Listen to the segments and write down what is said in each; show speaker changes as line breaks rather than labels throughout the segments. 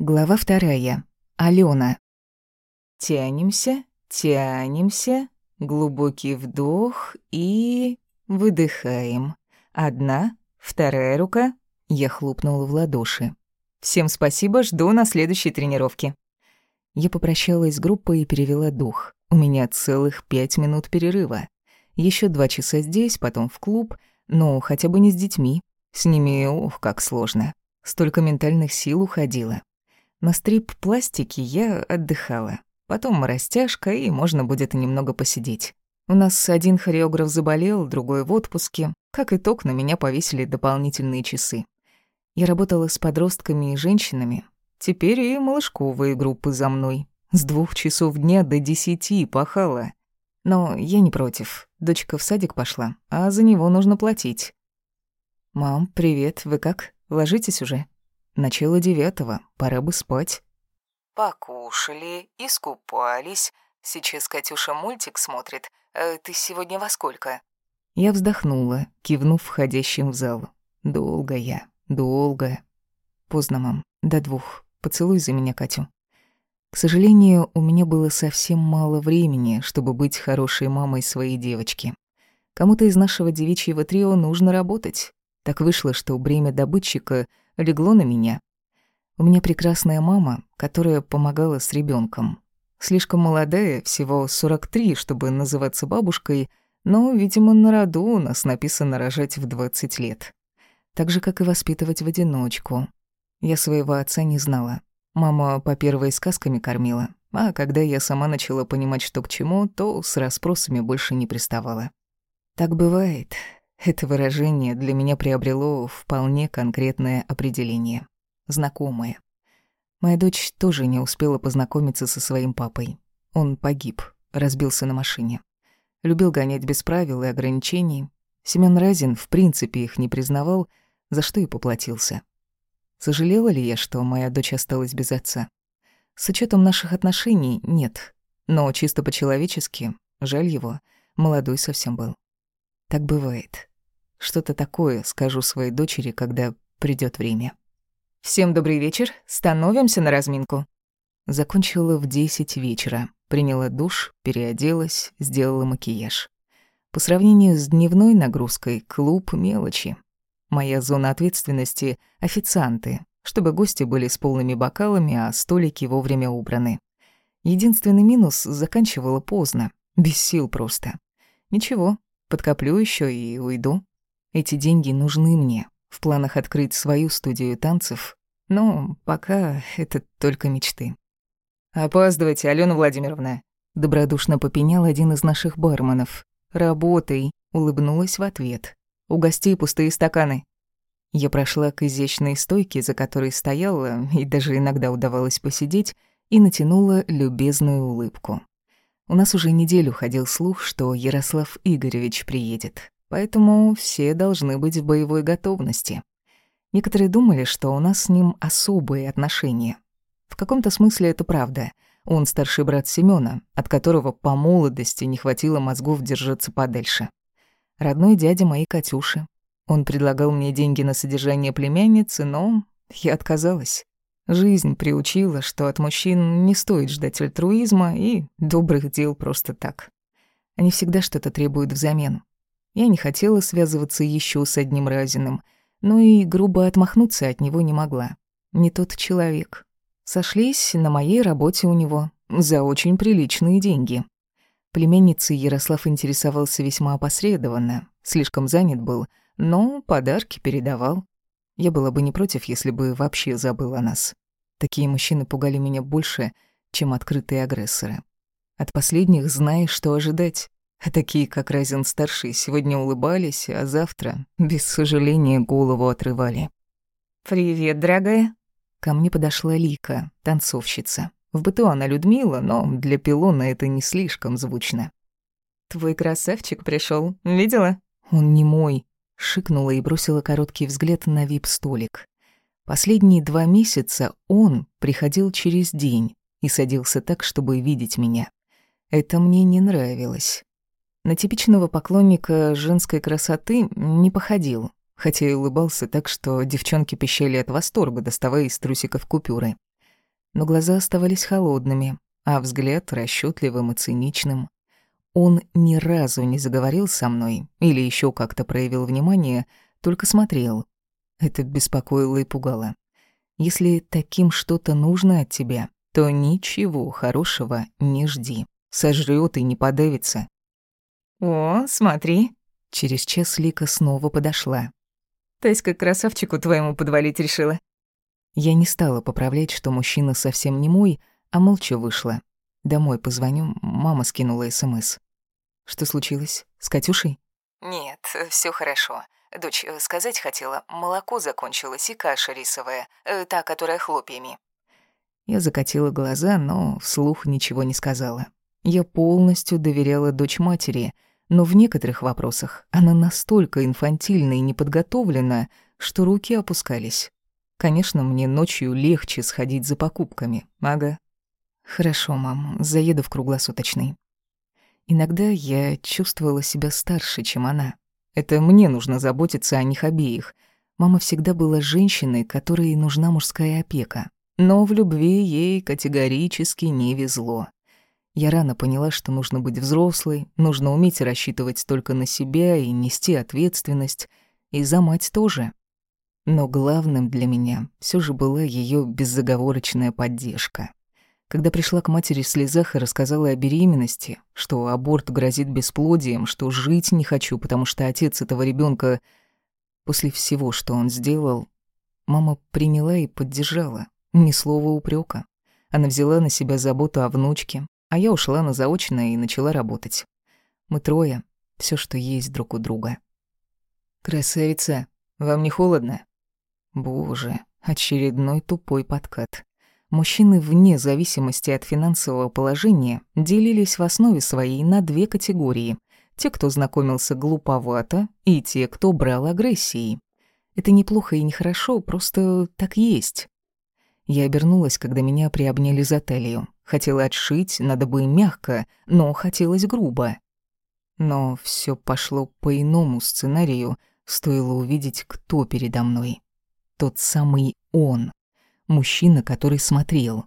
Глава вторая. Алена. Тянемся, тянемся, глубокий вдох и... выдыхаем. Одна, вторая рука. Я хлопнула в ладоши. Всем спасибо, жду на следующей тренировке. Я попрощалась с группой и перевела дух. У меня целых пять минут перерыва. Еще два часа здесь, потом в клуб, но хотя бы не с детьми. С ними, ох, как сложно. Столько ментальных сил уходило. На стрип-пластике я отдыхала. Потом растяжка, и можно будет немного посидеть. У нас один хореограф заболел, другой в отпуске. Как итог, на меня повесили дополнительные часы. Я работала с подростками и женщинами. Теперь и малышковые группы за мной. С двух часов дня до десяти пахала. Но я не против. Дочка в садик пошла, а за него нужно платить. «Мам, привет, вы как? Ложитесь уже?» Начало девятого, пора бы спать.
Покушали, искупались. Сейчас Катюша мультик смотрит. А ты сегодня во сколько?
Я вздохнула, кивнув входящим в зал. Долго я, долго. Поздно, мам, до двух. Поцелуй за меня Катю. К сожалению, у меня было совсем мало времени, чтобы быть хорошей мамой своей девочки. Кому-то из нашего девичьего трио нужно работать. Так вышло, что бремя добытчика легло на меня. У меня прекрасная мама, которая помогала с ребенком. Слишком молодая, всего 43, чтобы называться бабушкой, но, видимо, на роду у нас написано рожать в 20 лет. Так же, как и воспитывать в одиночку. Я своего отца не знала. Мама по первой сказками кормила, а когда я сама начала понимать, что к чему, то с расспросами больше не приставала. Так бывает. Это выражение для меня приобрело вполне конкретное определение. Знакомое. Моя дочь тоже не успела познакомиться со своим папой. Он погиб, разбился на машине. Любил гонять без правил и ограничений. Семён Разин в принципе их не признавал, за что и поплатился. Сожалела ли я, что моя дочь осталась без отца? С учетом наших отношений нет, но чисто по-человечески, жаль его, молодой совсем был. Так бывает. Что-то такое скажу своей дочери, когда придёт время.
Всем добрый вечер. Становимся на разминку.
Закончила в десять вечера. Приняла душ, переоделась, сделала макияж. По сравнению с дневной нагрузкой, клуб мелочи. Моя зона ответственности — официанты, чтобы гости были с полными бокалами, а столики вовремя убраны. Единственный минус — заканчивала поздно, без сил просто. Ничего, подкоплю ещё и уйду. Эти деньги нужны мне. В планах открыть свою студию танцев, но пока это только мечты.
«Опаздывайте, Алена Владимировна», —
добродушно попенял один из наших барменов. «Работай», — улыбнулась в ответ. «У гостей пустые стаканы». Я прошла к изящной стойке, за которой стояла, и даже иногда удавалось посидеть, и натянула любезную улыбку. У нас уже неделю ходил слух, что Ярослав Игоревич приедет поэтому все должны быть в боевой готовности. Некоторые думали, что у нас с ним особые отношения. В каком-то смысле это правда. Он старший брат Семёна, от которого по молодости не хватило мозгов держаться подальше. Родной дядя моей Катюши. Он предлагал мне деньги на содержание племянницы, но я отказалась. Жизнь приучила, что от мужчин не стоит ждать альтруизма и добрых дел просто так. Они всегда что-то требуют взамен. Я не хотела связываться еще с одним Разиным, но и грубо отмахнуться от него не могла. Не тот человек. Сошлись на моей работе у него за очень приличные деньги. Племянницей Ярослав интересовался весьма опосредованно, слишком занят был, но подарки передавал. Я была бы не против, если бы вообще забыл о нас. Такие мужчины пугали меня больше, чем открытые агрессоры. От последних знаешь, что ожидать. А такие, как Разин-старший, сегодня улыбались, а завтра, без сожаления, голову отрывали.
«Привет, дорогая».
Ко мне подошла Лика, танцовщица. В быту она Людмила, но для пилона это не слишком звучно.
«Твой красавчик пришел, видела?»
«Он не мой», — шикнула и бросила короткий взгляд на вип-столик. Последние два месяца он приходил через день и садился так, чтобы видеть меня. Это мне не нравилось. На типичного поклонника женской красоты не походил, хотя и улыбался так, что девчонки пищали от восторга, доставая из трусиков купюры. но глаза оставались холодными, а взгляд расчетливым и циничным. Он ни разу не заговорил со мной или еще как-то проявил внимание, только смотрел. Это беспокоило и пугало. Если таким что-то нужно от тебя, то ничего хорошего не жди. Сожрёт и не подавится.
«О, смотри!»
Через час Лика снова подошла.
«Таська красавчику твоему подвалить решила».
Я не стала поправлять, что мужчина совсем не мой, а молча вышла. Домой позвоню, мама скинула СМС. Что случилось? С Катюшей?
Нет, все хорошо. Дочь, э, сказать хотела, молоко закончилось и каша рисовая, э, та, которая хлопьями.
Я закатила глаза, но вслух ничего не сказала. Я полностью доверяла дочь матери, но в некоторых вопросах она настолько инфантильна и неподготовлена, что руки опускались. Конечно, мне ночью легче сходить за покупками, ага. Хорошо, мам, заеду в круглосуточный. Иногда я чувствовала себя старше, чем она. Это мне нужно заботиться о них обеих. Мама всегда была женщиной, которой нужна мужская опека. Но в любви ей категорически не везло. Я рано поняла, что нужно быть взрослой, нужно уметь рассчитывать только на себя и нести ответственность, и за мать тоже. Но главным для меня все же была ее беззаговорочная поддержка. Когда пришла к матери в слезах и рассказала о беременности, что аборт грозит бесплодием, что жить не хочу, потому что отец этого ребенка После всего, что он сделал, мама приняла и поддержала. Ни слова упрека. Она взяла на себя заботу о внучке, а я ушла на заочное и начала работать. Мы трое, все, что есть друг у друга. «Красавица, вам не холодно?» Боже, очередной тупой подкат. Мужчины вне зависимости от финансового положения делились в основе своей на две категории. Те, кто знакомился глуповато, и те, кто брал агрессией. Это неплохо и нехорошо, просто так есть. Я обернулась, когда меня приобняли за талию. Хотела отшить, надо бы мягко, но хотелось грубо. Но все пошло по иному сценарию, стоило увидеть, кто передо мной. Тот самый он мужчина, который смотрел.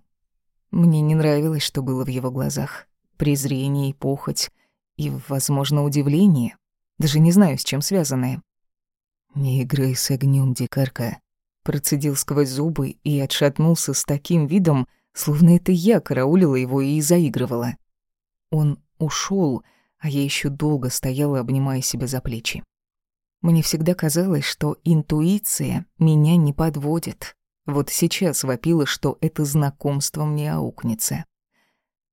Мне не нравилось, что было в его глазах. Презрение и похоть, и, возможно, удивление. Даже не знаю, с чем связанное. «Не играй с огнем, дикарка», процедил сквозь зубы и отшатнулся с таким видом, словно это я караулила его и заигрывала. Он ушел, а я еще долго стояла, обнимая себя за плечи. Мне всегда казалось, что интуиция меня не подводит. Вот сейчас вопила, что это знакомство мне аукнется.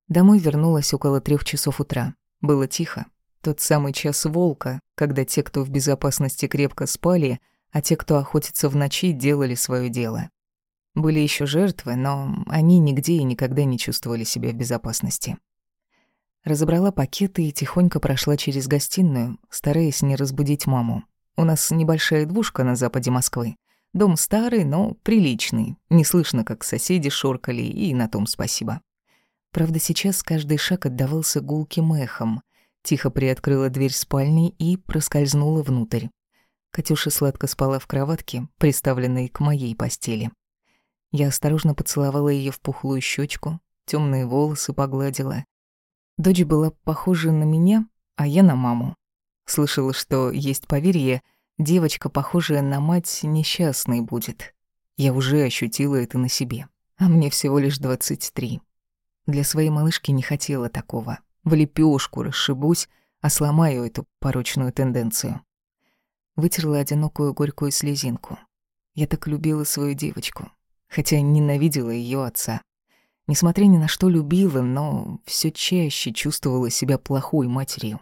Домой вернулась около трех часов утра. Было тихо. Тот самый час волка, когда те, кто в безопасности крепко спали, а те, кто охотится в ночи, делали свое дело. Были еще жертвы, но они нигде и никогда не чувствовали себя в безопасности. Разобрала пакеты и тихонько прошла через гостиную, стараясь не разбудить маму. У нас небольшая двушка на западе Москвы. Дом старый, но приличный. Не слышно, как соседи шоркали, и на том спасибо. Правда, сейчас каждый шаг отдавался гулким эхом. Тихо приоткрыла дверь спальни и проскользнула внутрь. Катюша сладко спала в кроватке, приставленной к моей постели. Я осторожно поцеловала ее в пухлую щечку, темные волосы погладила. Дочь была похожа на меня, а я на маму. Слышала, что есть поверье — Девочка, похожая на мать, несчастной будет. Я уже ощутила это на себе. А мне всего лишь 23. Для своей малышки не хотела такого. В лепешку расшибусь, а сломаю эту порочную тенденцию. Вытерла одинокую горькую слезинку. Я так любила свою девочку, хотя ненавидела ее отца. Несмотря ни на что любила, но все чаще чувствовала себя плохой матерью.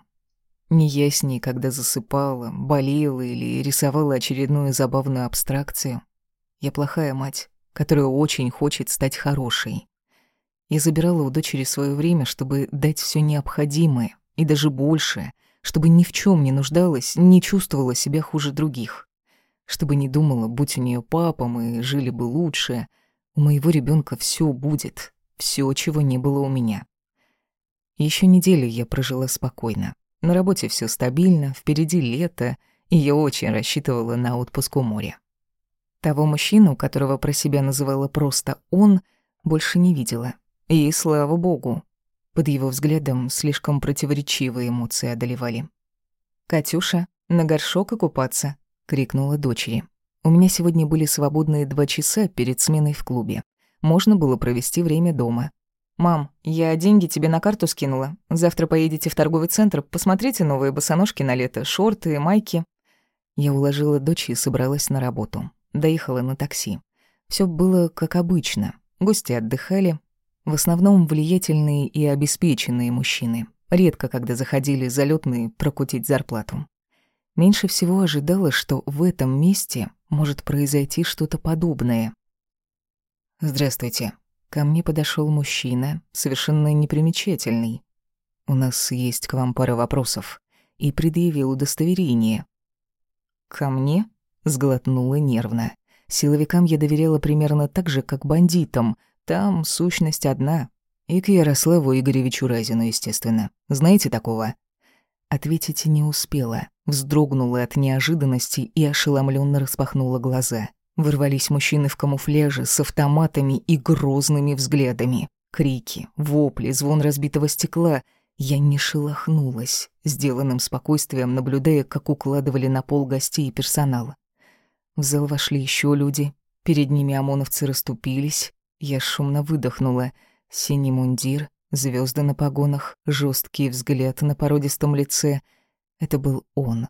Не я с ней, когда засыпала, болела или рисовала очередную забавную абстракцию. Я плохая мать, которая очень хочет стать хорошей. Я забирала у дочери свое время, чтобы дать все необходимое, и даже больше, чтобы ни в чем не нуждалась, не чувствовала себя хуже других. Чтобы не думала, будь у нее папа, мы жили бы лучше. У моего ребенка все будет, все, чего не было у меня. Еще неделю я прожила спокойно. На работе все стабильно, впереди лето, и я очень рассчитывала на отпуск у моря. Того мужчину, которого про себя называла просто «он», больше не видела. И слава богу. Под его взглядом слишком противоречивые эмоции одолевали. «Катюша, на горшок и купаться!» — крикнула дочери. У меня сегодня были свободные два часа перед сменой в клубе. Можно было провести время дома. «Мам, я деньги тебе на карту скинула. Завтра поедете в торговый центр, посмотрите новые босоножки на лето, шорты, майки». Я уложила дочь и собралась на работу. Доехала на такси. Все было как обычно. Гости отдыхали. В основном влиятельные и обеспеченные мужчины. Редко, когда заходили залетные прокутить зарплату. Меньше всего ожидала, что в этом месте может произойти что-то подобное. «Здравствуйте». Ко мне подошел мужчина, совершенно непримечательный. «У нас есть к вам пара вопросов». И предъявил удостоверение. «Ко мне?» — сглотнула нервно. Силовикам я доверяла примерно так же, как бандитам. Там сущность одна. И к Ярославу Игоревичу Разину, естественно. Знаете такого? Ответить не успела. Вздрогнула от неожиданности и ошеломленно распахнула глаза. Вырвались мужчины в камуфляже с автоматами и грозными взглядами. Крики, вопли, звон разбитого стекла. Я не шелохнулась, сделанным спокойствием наблюдая, как укладывали на пол гостей и персонала. В зал вошли еще люди. Перед ними ОМОНовцы расступились. Я шумно выдохнула. Синий мундир, звезды на погонах, жесткий взгляд на породистом лице. Это был он.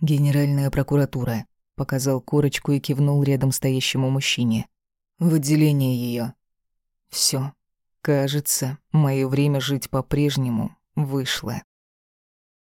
«Генеральная прокуратура», — показал корочку и кивнул рядом стоящему мужчине. «В отделение ее. Все. Кажется, мое время жить по-прежнему вышло».